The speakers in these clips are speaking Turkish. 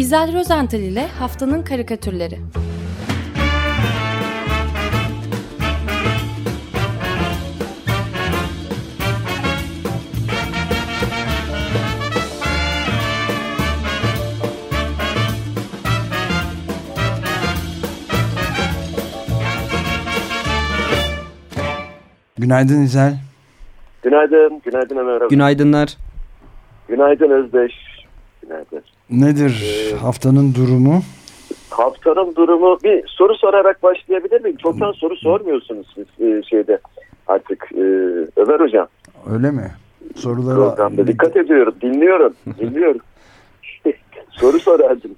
İzel Rozental ile Haftanın Karikatürleri Günaydın İzel. Günaydın, günaydın Ömer abi. Günaydınlar. Günaydın Özdeş. Günaydın. Nedir Ee, haftanın durumu? Haftanın durumu bir soru sorarak başlayabilir miyim? Çoktan soru sormuyorsunuz siz e, şeyde artık e, Ömer Hocam. Öyle mi? Sorulara Programda dikkat ediyorum, dinliyorum, dinliyorum. soru sorardınız.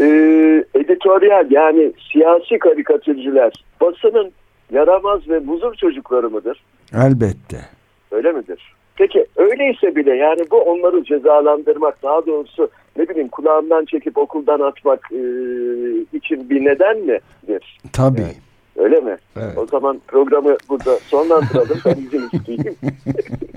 Ee, editoryal yani siyasi karikatürcüler basının yaramaz ve buzur çocukları mıdır? Elbette. Öyle midir? Peki öyleyse bile yani bu onları cezalandırmak daha doğrusu ne bileyim kulağından çekip okuldan atmak e, için bir neden midir? Tabii. Öyle mi? Evet. O zaman programı burada sonlandıralım. ben izin isteyeyim.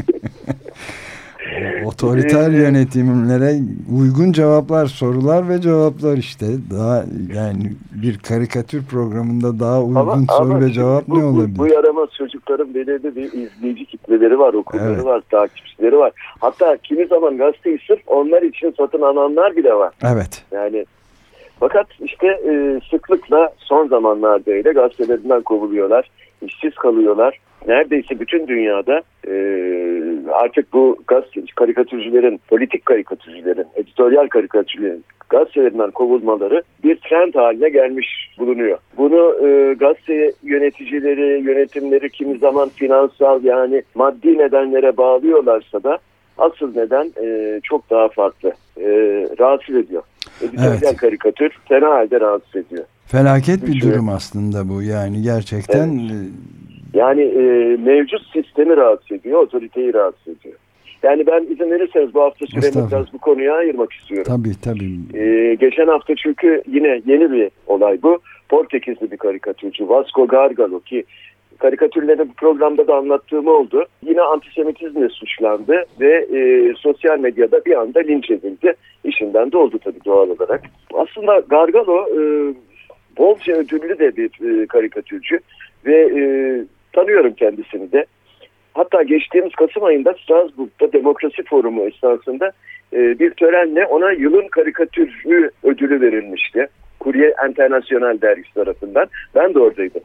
Otoriter Ee, yönetimlere uygun cevaplar, sorular ve cevaplar işte. Daha yani bir karikatür programında daha uygun soru ve cevap bu, ne bu- olabilir? Bu yaramaz çocukların belirli bir izleyici kitleleri var, okulları Evet. var, takipçileri var. Hatta kimi zaman gazeteyi sırf onlar için satın alanlar bile var. Evet. Yani fakat işte e, sıklıkla son zamanlarda öyle gazetelerinden kovuluyorlar, işsiz kalıyorlar. Neredeyse bütün dünyada e, artık bu gazete, karikatürcülerin, politik karikatürcülerin, editoryal karikatürcülerin gazetelerinden kovulmaları bir trend haline gelmiş bulunuyor. Bunu e, gazete yöneticileri, yönetimleri kimi zaman finansal yani maddi nedenlere bağlıyorlarsa da asıl neden e, çok daha farklı. E, rahatsız ediyor. Editoryal Evet. karikatür fena halde rahatsız ediyor. Felaket bir Üçü. durum aslında bu. Yani gerçekten e, Yani e, mevcut sistemi rahatsız ediyor, otoriteyi rahatsız ediyor. Yani ben izin verirseniz bu hafta süremi biraz bu konuya ayırmak istiyorum. tabii tabii. E, geçen hafta çünkü yine yeni bir olay bu. Portekizli bir karikatürcü Vasco Gargalo ki karikatürlerini programda da anlattığım oldu. Yine antisemitizmle suçlandı ve e, sosyal medyada bir anda linç edildi. İşinden de oldu tabii doğal olarak. Aslında Gargalo e, bolca ödüllü de bir e, karikatürcü ve e, tanıyorum kendisini de. Hatta geçtiğimiz Kasım ayında Strasbourg'da Demokrasi Forumu esnasında e, bir törenle ona yılın karikatürü ödülü verilmişti. Kurye International dergisi tarafından. Ben de oradaydım.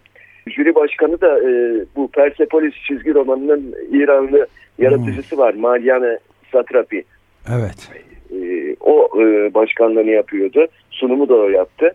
Jüri başkanı da e, bu Persepolis çizgi romanının İranlı yaratıcısı var. Mariana Satrapi. Evet. E, o e, başkanlığını yapıyordu. Sunumu da o yaptı.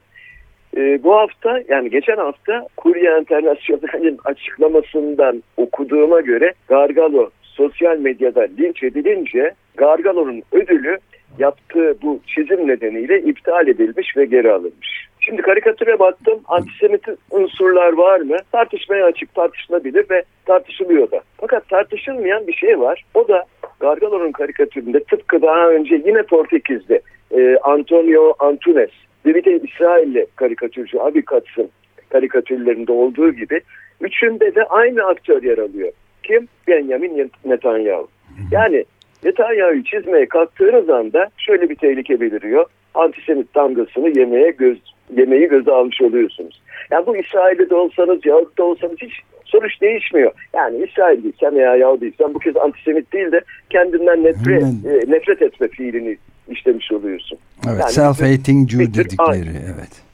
E, bu hafta yani geçen hafta Kurye International'in açıklamasından okuduğuma göre Gargalo sosyal medyada linç edilince Gargalo'nun ödülü yaptığı bu çizim nedeniyle iptal edilmiş ve geri alınmış. Şimdi karikatüre baktım. Antisemit unsurlar var mı? Tartışmaya açık tartışılabilir ve tartışılıyor da. Fakat tartışılmayan bir şey var. O da Gargalo'nun karikatüründe tıpkı daha önce yine Portekiz'de e, Antonio Antunes bir de İsrailli karikatürcü Abi Katz'ın karikatürlerinde olduğu gibi üçünde de aynı aktör yer alıyor. Kim? Benjamin Netanyahu. Yani Netanyahu'yu çizmeye kalktığınız anda şöyle bir tehlike beliriyor. Antisemit damgasını yemeye göz, yemeği göze almış oluyorsunuz. Yani bu İsrail'de olsanız, Yahudi'de olsanız hiç sonuç değişmiyor. Yani İsrail'diysen veya Yahudiysen bu kez antisemit değil de kendinden nefret, e, nefret etme fiilini işlemiş oluyorsun. Evet. Yani Self-hating Jew dedikleri. Evet.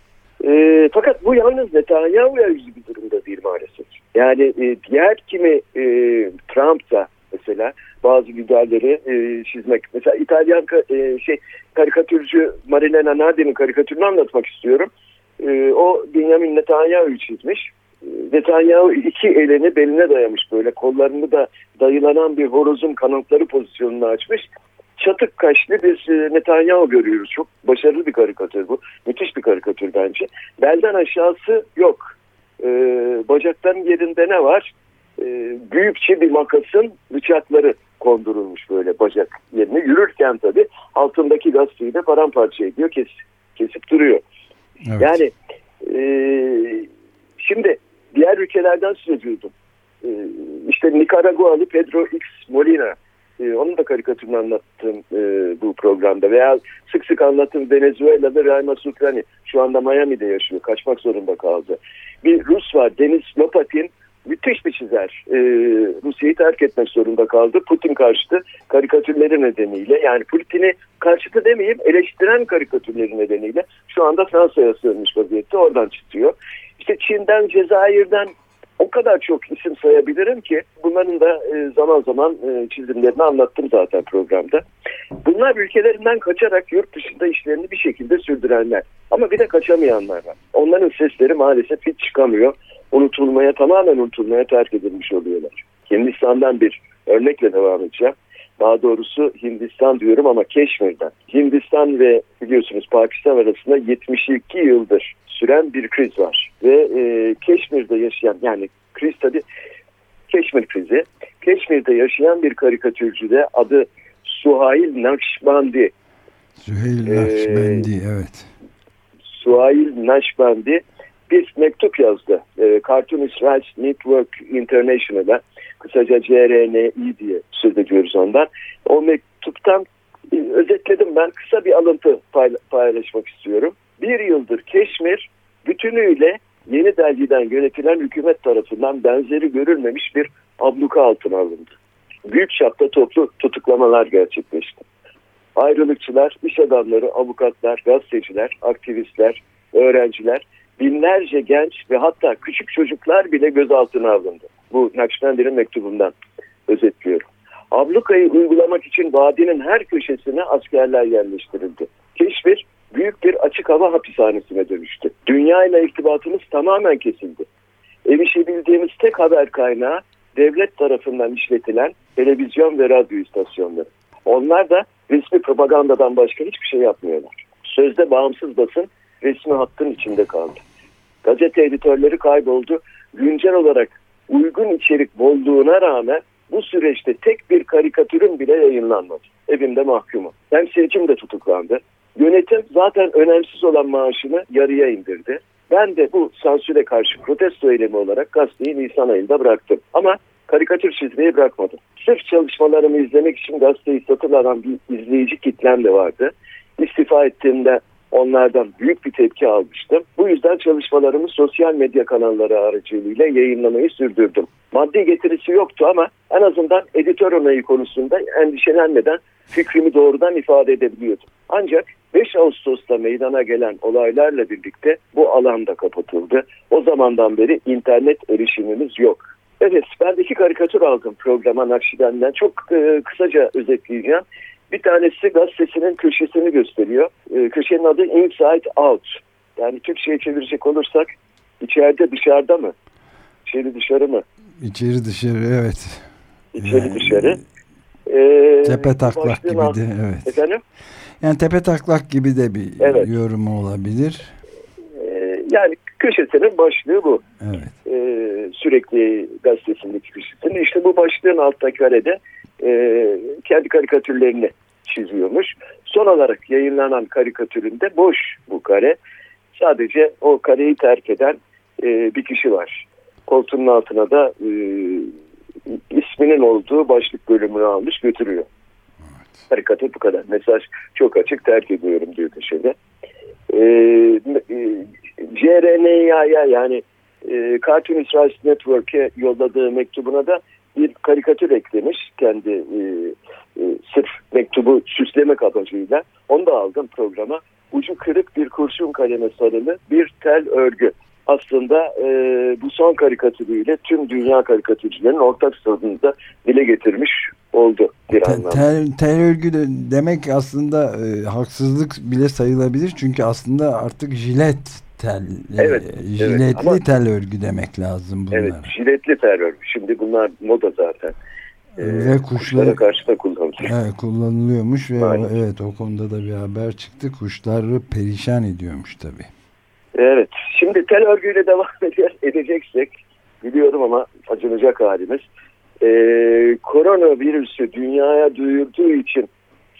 E, fakat bu yalnız Netanyahu'ya yüzü bir durumda değil maalesef. Yani e, diğer kimi e, Trump da mesela bazı liderleri e, çizmek. Mesela İtalyan e, şey karikatürcü Marilena Nardi'nin karikatürünü anlatmak istiyorum. E, o Benjamin Netanyahu'yu çizmiş. E, Netanyahu iki elini beline dayamış böyle kollarını da dayılanan bir horozun kanatları pozisyonunu açmış. Çatık kaşlı bir e, Netanyahu görüyoruz. Çok başarılı bir karikatür bu. Müthiş bir karikatür bence. Belden aşağısı yok. E, bacakların yerinde ne var? E, büyükçe bir makasın bıçakları kondurulmuş böyle bacak yerine. Yürürken tabii altındaki gazeteyi de paramparça ediyor. Kes, kesip duruyor. evet. Yani e, şimdi diğer ülkelerden söz ediyordum. E, işte Nikaragualı Pedro X Molina e, onun da karikatürünü anlattım e, bu programda. Veya sık sık anlattım Venezuela'da Raima Sukrani şu anda Miami'de yaşıyor. Kaçmak zorunda kaldı. Bir Rus var Deniz Lopatin müthiş bir çizer. Ee, Rusya'yı terk etmek zorunda kaldı. Putin karşıtı karikatürleri nedeniyle yani Putin'i karşıtı demeyeyim eleştiren karikatürleri nedeniyle şu anda Fransa'ya sığınmış vaziyette oradan çıkıyor. İşte Çin'den, Cezayir'den o kadar çok isim sayabilirim ki bunların da e, zaman zaman e, çizimlerini anlattım zaten programda. Bunlar ülkelerinden kaçarak yurt dışında işlerini bir şekilde sürdürenler. Ama bir de kaçamayanlar var. Onların sesleri maalesef hiç çıkamıyor. Unutulmaya, tamamen unutulmaya terk edilmiş oluyorlar. Hindistan'dan bir örnekle devam edeceğim. Daha doğrusu Hindistan diyorum ama Keşmir'den. Hindistan ve biliyorsunuz Pakistan arasında 72 yıldır süren bir kriz var. Ve e, Keşmir'de yaşayan yani kriz tabi Keşmir krizi. Keşmir'de yaşayan bir karikatürcü de adı Suhail Nakşbandi. Suhail ee, Nakşbandi ee, evet. Suhail Nakşbandi bir mektup yazdı. E, Cartoonist Rights Network International'a kısaca CRNI diye söz ediyoruz ondan. O mektuptan e, özetledim ben kısa bir alıntı paylaşmak istiyorum. Bir yıldır Keşmir bütünüyle Yeni Delhi'den yönetilen hükümet tarafından benzeri görülmemiş bir abluka altına alındı. Büyük çapta toplu tutuklamalar gerçekleşti. Ayrılıkçılar, iş adamları, avukatlar, gazeteciler, aktivistler, öğrenciler, binlerce genç ve hatta küçük çocuklar bile gözaltına alındı. Bu Nakşibendi'nin mektubundan özetliyorum. Ablukayı uygulamak için vadinin her köşesine askerler yerleştirildi. Keşfir büyük bir açık hava hapishanesine dönüştü. Dünya ile irtibatımız tamamen kesildi. Erişebildiğimiz tek haber kaynağı devlet tarafından işletilen televizyon ve radyo istasyonları. Onlar da resmi propagandadan başka hiçbir şey yapmıyorlar. Sözde bağımsız basın resmi hattın içinde kaldı. Gazete editörleri kayboldu. Güncel olarak uygun içerik bulduğuna rağmen bu süreçte tek bir karikatürün bile yayınlanmadı. Evimde mahkumum. Temsilcim de tutuklandı. Yönetim zaten önemsiz olan maaşını yarıya indirdi. Ben de bu sansüre karşı protesto eylemi olarak gazeteyi Nisan ayında bıraktım. Ama karikatür çizmeyi bırakmadım. Sırf çalışmalarımı izlemek için gazeteyi satın alan bir izleyici kitlem de vardı. İstifa ettiğimde onlardan büyük bir tepki almıştım. Bu yüzden çalışmalarımı sosyal medya kanalları aracılığıyla yayınlamayı sürdürdüm. Maddi getirisi yoktu ama en azından editör onayı konusunda endişelenmeden fikrimi doğrudan ifade edebiliyordum. Ancak 5 Ağustos'ta meydana gelen olaylarla birlikte bu alan da kapatıldı. O zamandan beri internet erişimimiz yok. Evet ben iki karikatür aldım programa Nakşiben'den. Çok e, kısaca özetleyeceğim. Bir tanesi gazetesinin köşesini gösteriyor. E, köşenin adı Inside Out. Yani Türkçe'ye çevirecek olursak içeride dışarıda mı? İçeri dışarı mı? İçeri dışarı evet. İçeri ee, dışarı. Ee, tepe taklak gibi de evet. Efendim? Yani tepe taklak gibi de bir evet. yorum olabilir. Ee, yani köşesinin başlığı bu. Evet. Ee, sürekli gazetesindeki köşesinin. İşte bu başlığın altta karede e, kendi karikatürlerini çiziyormuş. Son olarak yayınlanan karikatüründe boş bu kare. Sadece o kareyi terk eden e, bir kişi var. Koltuğunun altına da e, isminin olduğu başlık bölümünü almış götürüyor. Evet. Karikatür bu kadar. Mesaj çok açık terk ediyorum diyor köşede. Ee, e, CRNA'ya yani e, Cartoonist Rights Network'e yolladığı mektubuna da bir karikatür eklemiş kendi e, e, sırf mektubu süslemek amacıyla. Onu da aldım programa. Ucu kırık bir kurşun kaleme sarılı bir tel örgü. Aslında e, bu son karikatürüyle tüm dünya karikatürcülerinin ortak sorununu da dile getirmiş oldu bir anlamda. Tel, tel örgü de demek aslında e, haksızlık bile sayılabilir. Çünkü aslında artık jilet tel, e, evet, jiletli evet, ama, tel örgü demek lazım bunlara. Evet, jiletli tel örgü. Şimdi bunlar moda zaten. Ee, ve kuşlara karşı da kullanılıyor. Evet, kullanılıyormuş ve Aynen. evet o konuda da bir haber çıktı. Kuşları perişan ediyormuş tabi. Evet. Şimdi tel örgüyle devam edeceksek biliyorum ama acınacak halimiz. Ee, koronavirüsü dünyaya duyurduğu için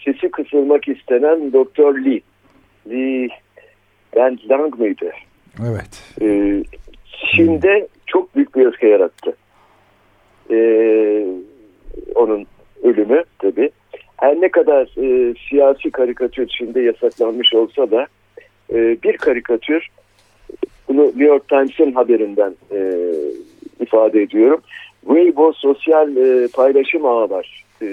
sesi kısılmak istenen Doktor Lee. Lee Ben Lang mıydı? Evet. Ee, Çin'de çok büyük bir öfke yarattı. Ee, onun ölümü tabii. Her ne kadar e, siyasi karikatür içinde yasaklanmış olsa da e, bir karikatür bunu New York Times'ın haberinden e, ifade ediyorum. Weibo sosyal e, paylaşım ağı var. E,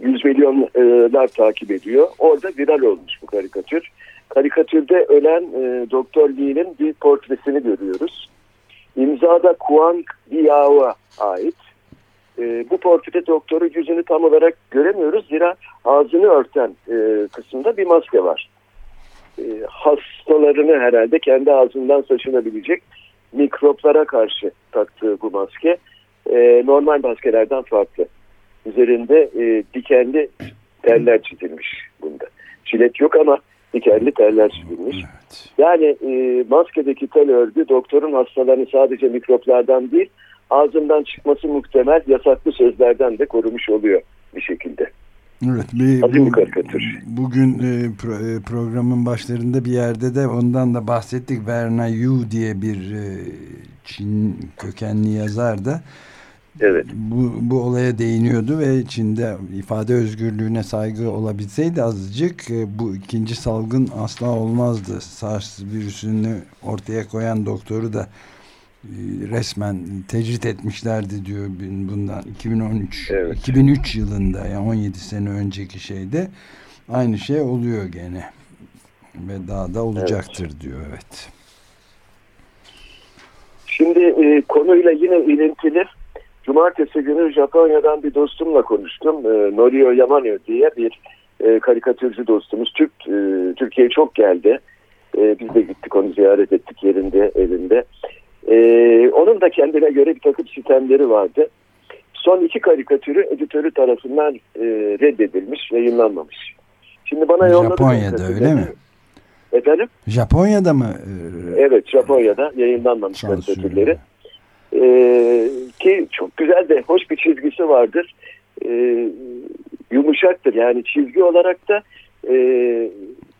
yüz milyonlar takip ediyor. Orada viral olmuş bu karikatür. Karikatürde ölen e, Doktor Lee'nin bir portresini görüyoruz. İmzada Kuang Biao'a ait. E, bu portrede doktoru yüzünü tam olarak göremiyoruz. Zira ağzını örten e, kısımda bir maske var. E, hastalarını herhalde kendi ağzından saçınabilecek mikroplara karşı taktığı bu maske e, normal maskelerden farklı. Üzerinde e, dikenli teller çizilmiş bunda. Çilet yok ama dikenli teller çizilmiş. Evet. Yani e, maskedeki tel örgü doktorun hastalarını sadece mikroplardan değil ağzından çıkması muhtemel yasaklı sözlerden de korumuş oluyor bir şekilde. Evet, bir, bu, karikatür. Bugün e, pro, e, programın başlarında bir yerde de ondan da bahsettik. Verna Yu diye bir e, Çin kökenli yazar da evet. bu, bu olaya değiniyordu ve Çin'de ifade özgürlüğüne saygı olabilseydi azıcık e, bu ikinci salgın asla olmazdı. SARS virüsünü ortaya koyan doktoru da e, resmen tecrit etmişlerdi diyor bundan 2013 evet. 2003 yılında yani 17 sene önceki şeyde aynı şey oluyor gene ve daha da olacaktır evet. diyor evet. Şimdi e, konuyla yine ilintili Cumartesi günü Japonya'dan bir dostumla konuştum. E, Norio Yamano diye bir e, karikatürcü dostumuz. Türk e, Türkiye'ye çok geldi. E, biz de gittik onu ziyaret ettik yerinde evinde. E, onun da kendine göre bir takım sistemleri vardı. Son iki karikatürü editörü tarafından e, reddedilmiş, yayınlanmamış. Şimdi bana yolladı. Japonya'da öyle mi? Efendim? Japonya'da mı? Evet Japonya'da yayınlanmamış karikatürleri. Ee, ki çok güzel de hoş bir çizgisi vardır. Ee, yumuşaktır yani çizgi olarak da e,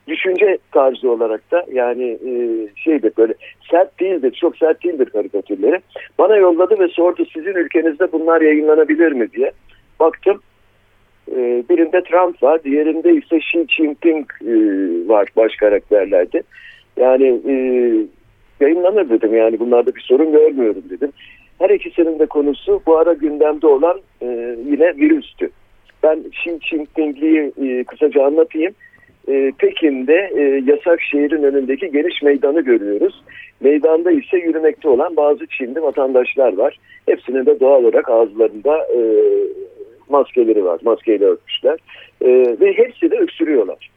düşünce tarzı olarak da yani e, şeydir böyle sert değildir çok sert değildir karikatürleri. Bana yolladı ve sordu sizin ülkenizde bunlar yayınlanabilir mi diye. Baktım e, birinde Trump var diğerinde ise Xi Jinping e, var baş karakterlerde. Yani e, yayınlanır dedim yani bunlarda bir sorun görmüyorum dedim. Her ikisinin de konusu bu ara gündemde olan e, yine virüstü. Ben Xi Jinping'liği e, kısaca anlatayım. E, Pekin'de e, yasak şehrin önündeki geniş meydanı görüyoruz. Meydanda ise yürümekte olan bazı Çinli vatandaşlar var. Hepsinin de doğal olarak ağızlarında e, maskeleri var. Maskeyle örtmüşler. E, ve hepsi de öksürüyorlar.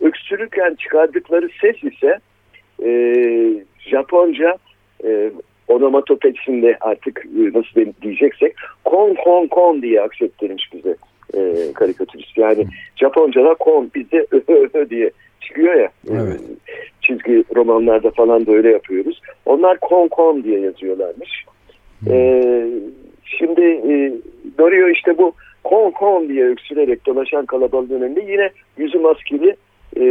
Öksürürken çıkardıkları ses ise e, Japonca e, onomatopeçinde artık e, nasıl diyeceksek kon kon kon diye aksettirmiş bize e, karikatürist. Yani Japonca'da kon bizde öhö öhö diye çıkıyor ya. E, evet. Çizgi romanlarda falan da öyle yapıyoruz. Onlar kon kon diye yazıyorlarmış. Hmm. E, şimdi e, Dorio işte bu kon kon diye öksürerek dolaşan kalabalığın önünde yine yüzü maskeli e,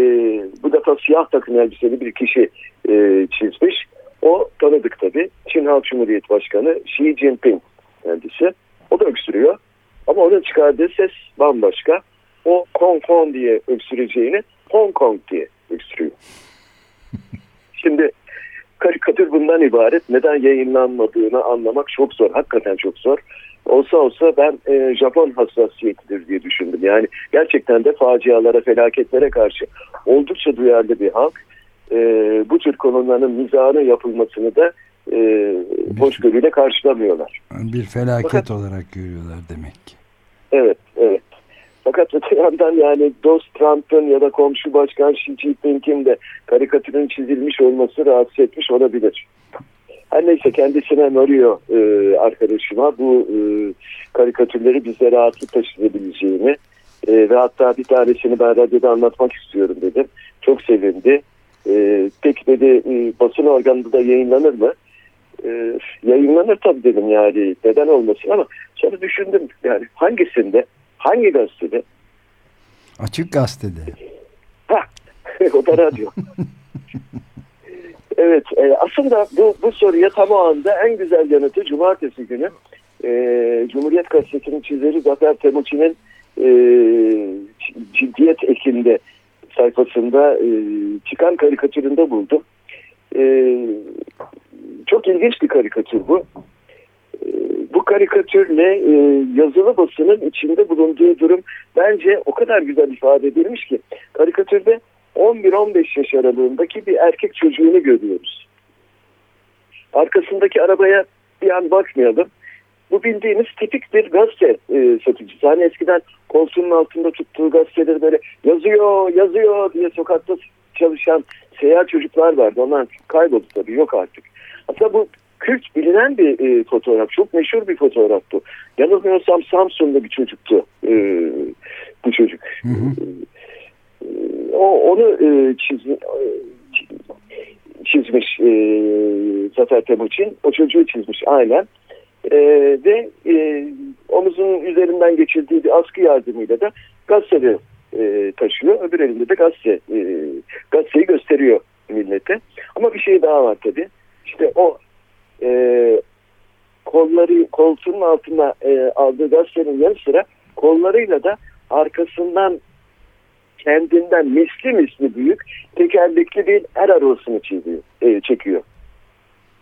bu defa siyah takım elbiseli bir kişi e, çizmiş. O tanıdık tabii. Çin Halk Cumhuriyeti Başkanı Xi Jinping kendisi. O da öksürüyor. Ama onun çıkardığı ses bambaşka. O Kong Kong diye öksüreceğini Hong Kong diye öksürüyor. Şimdi karikatür bundan ibaret. Neden yayınlanmadığını anlamak çok zor. Hakikaten çok zor. Olsa olsa ben e, Japon hassasiyetidir diye düşündüm. Yani gerçekten de facialara, felaketlere karşı oldukça duyarlı bir halk. E, bu tür konuların mizahının yapılmasını da e, hoşgörüyle karşılamıyorlar. Bir felaket Fakat, olarak görüyorlar demek ki. Evet, evet. Fakat öte yandan yani dost Trump'ın ya da komşu başkan Xi Jinping'in de karikatürün çizilmiş olması rahatsız etmiş olabilir. Her neyse kendisine Norio e, arkadaşıma bu e, karikatürleri bize rahatlıkla çizebileceğini e, ve hatta bir tanesini ben radyoda anlatmak istiyorum dedim. Çok sevindi. E, peki dedi e, basın organında da yayınlanır mı? E, yayınlanır tabii dedim yani neden olmasın ama sonra düşündüm yani hangisinde hangi gazetede? Açık gazetede. Ha, o da radyo. evet e, aslında bu, bu soruya tam o anda en güzel yanıtı cumartesi günü e, Cumhuriyet Gazetesi'nin çizeri Zafer Temuçin'in e, ciddiyet ekinde sayfasında e, çıkan karikatüründe buldum. E, çok ilginç bir karikatür bu. E, bu karikatürle e, yazılı basının içinde bulunduğu durum bence o kadar güzel ifade edilmiş ki karikatürde 11-15 yaş aralığındaki bir erkek çocuğunu görüyoruz. Arkasındaki arabaya bir an bakmayalım. Bu bildiğimiz tipik bir gazete e, satıcısı. Hani eskiden koltuğunun altında tuttuğu gazeteleri böyle yazıyor, yazıyor diye sokakta çalışan seyahat çocuklar vardı. Onlar kayboldu tabii, yok artık. Aslında bu kült bilinen bir e, fotoğraf. Çok meşhur bir fotoğraf bu. Yanılmıyorsam Samsun'da bir çocuktu e, bu çocuk. Hı hı. O onu e, e, çizmiş e, Zafer Temuçin. O çocuğu çizmiş aynen. E, ve e, omuzunun üzerinden geçirdiği bir askı yardımıyla da gazeteleri e, taşıyor. Öbür elinde de gazete, e, gazeteyi gösteriyor millete. Ama bir şey daha var tabii. İşte o e, kolları koltuğunun altına e, aldığı gazetenin yanı sıra kollarıyla da arkasından kendinden misli misli büyük tekerlekli bir er arabasını çiziyor, e, çekiyor.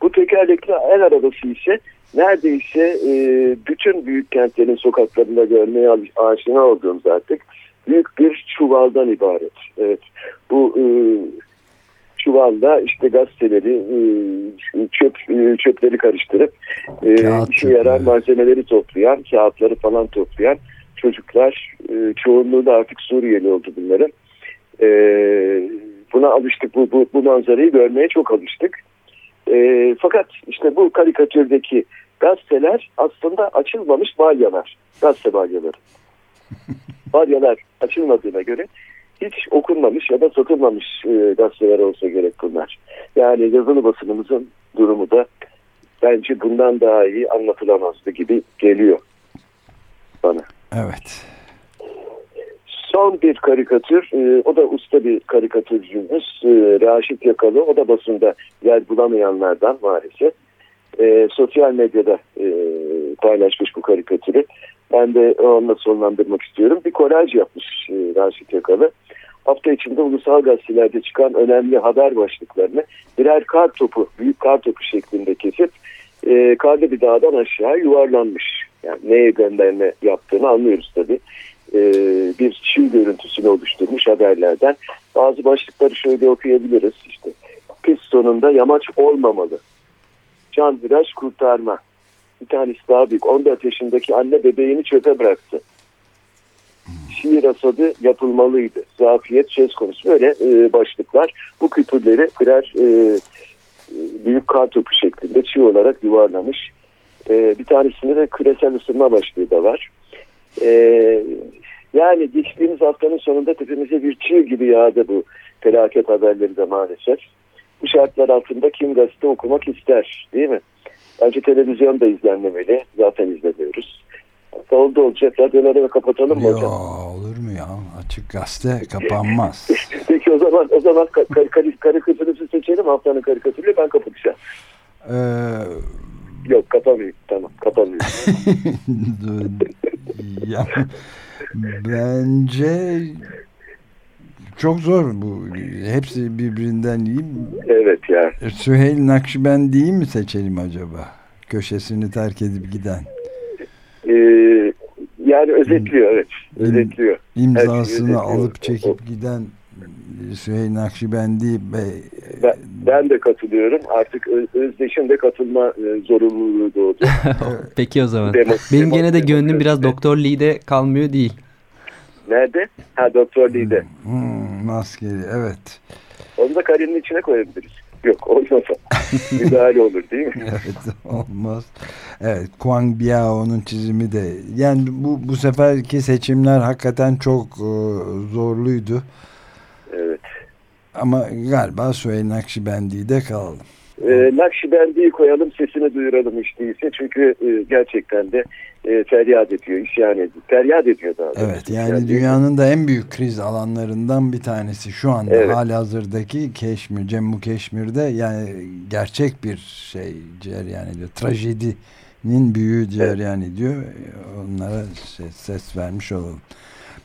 Bu tekerlekli er arabası ise neredeyse e, bütün büyük kentlerin sokaklarında görmeye aşina olduğum zaten büyük bir çuvaldan ibaret. Evet, bu e, çuvalla işte gazeteleri, e, çöp e, çöpleri karıştırıp e, işe yarar malzemeleri toplayan, kağıtları falan toplayan çocuklar, e, çoğunluğu da artık Suriyeli oldu bunların. E, buna alıştık, bu, bu, bu manzarayı görmeye çok alıştık. E, fakat işte bu karikatürdeki gazeteler aslında açılmamış balyalar, gazete balyaları. balyalar açılmadığına göre hiç okunmamış ya da satılmamış e, gazeteler olsa gerek bunlar. Yani yazılı basınımızın durumu da bence bundan daha iyi anlatılamazdı gibi geliyor bana. Evet. Son bir karikatür, e, o da usta bir karikatürcümüz, e, Raşit Yakalı, o da basında yer bulamayanlardan maalesef. E, sosyal medyada e, paylaşmış bu karikatürü. Ben de onunla sonlandırmak istiyorum. Bir kolaj yapmış e, Raşit Yakalı. Hafta içinde ulusal gazetelerde çıkan önemli haber başlıklarını birer kar topu, büyük kar topu şeklinde kesip e, karlı bir dağdan aşağı yuvarlanmış. Yani neye gönderme yaptığını anlıyoruz tabii. E, bir çiğ görüntüsünü oluşturmuş haberlerden. Bazı başlıkları şöyle okuyabiliriz. İşte pist sonunda yamaç olmamalı. Can viraj kurtarma. Bir tanesi daha büyük. 14 yaşındaki anne bebeğini çöpe bıraktı. Şiir asadı yapılmalıydı. Zafiyet söz konusu. Böyle e, başlıklar. Bu küpürleri birer e, büyük kar topu şeklinde çiğ olarak yuvarlamış. E, bir tanesinde de küresel ısınma başlığı da var. E, yani geçtiğimiz haftanın sonunda tepemize bir çığ gibi yağdı bu felaket haberleri de maalesef. Bu şartlar altında kim gazete okumak ister değil mi? Bence televizyon da izlenmemeli. Zaten izlemiyoruz. Hatta oldu olacak. Radyoları da kapatalım mı hocam? olur mu ya? Açık gazete kapanmaz. Peki o zaman o zaman kar kar karikatürünüzü seçelim. Haftanın karikatürüyle ben kapatacağım. Ee... Yok kapamayayım. Tamam kapamayayım. ya, bence çok zor bu. Hepsi birbirinden iyi. Evet ya. Süheyl Nakşibendi'yi mi seçelim acaba? Köşesini terk edip giden. Ee, yani özetliyor evet. Özetliyor. İmzasını özetliyor. alıp çekip giden Süheyl Nakşibendi Bey. Ben, ben de katılıyorum. Artık Özdeş'in de katılma e, zorunluluğu doğdu. Peki o zaman. Demo, Benim gene de gönlüm biraz Doktor Lee'de kalmıyor değil. Nerede? Ha Doktor Lee'de. Hmm, hmm, maskeli evet. Onu da kariyerin içine koyabiliriz. Yok olmasa. Müdahale olur değil mi? evet olmaz. Evet Kwang Biao'nun çizimi de yani bu, bu seferki seçimler hakikaten çok e, zorluydu. Ama galiba Süheyl Nakşibendi'yi de kalalım. E, Nakşibendi'yi koyalım sesini duyuralım işte ise çünkü e, gerçekten de e, feryat ediyor, isyan ediyor. Feryat ediyor daha doğrusu. Evet yani feryat dünyanın ediyor. da en büyük kriz alanlarından bir tanesi şu anda evet. hali hazırdaki Keşmir, Cemmu Keşmir'de yani gerçek bir şey cereyan ediyor. Trajedi nin büyüğü diyor yani diyor. Onlara şey, ses vermiş olalım.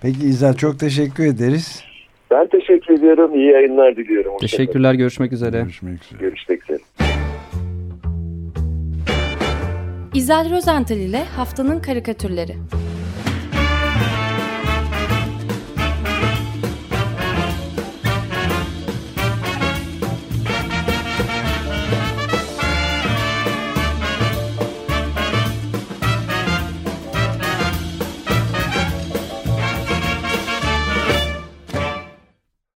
Peki İzel çok teşekkür ederiz. Ben teşekkür ediyorum. İyi yayınlar diliyorum. Teşekkürler. Görüşmek üzere. Görüşmek üzere. Görüşmek üzere. İzel Rozental ile Haftanın Karikatürleri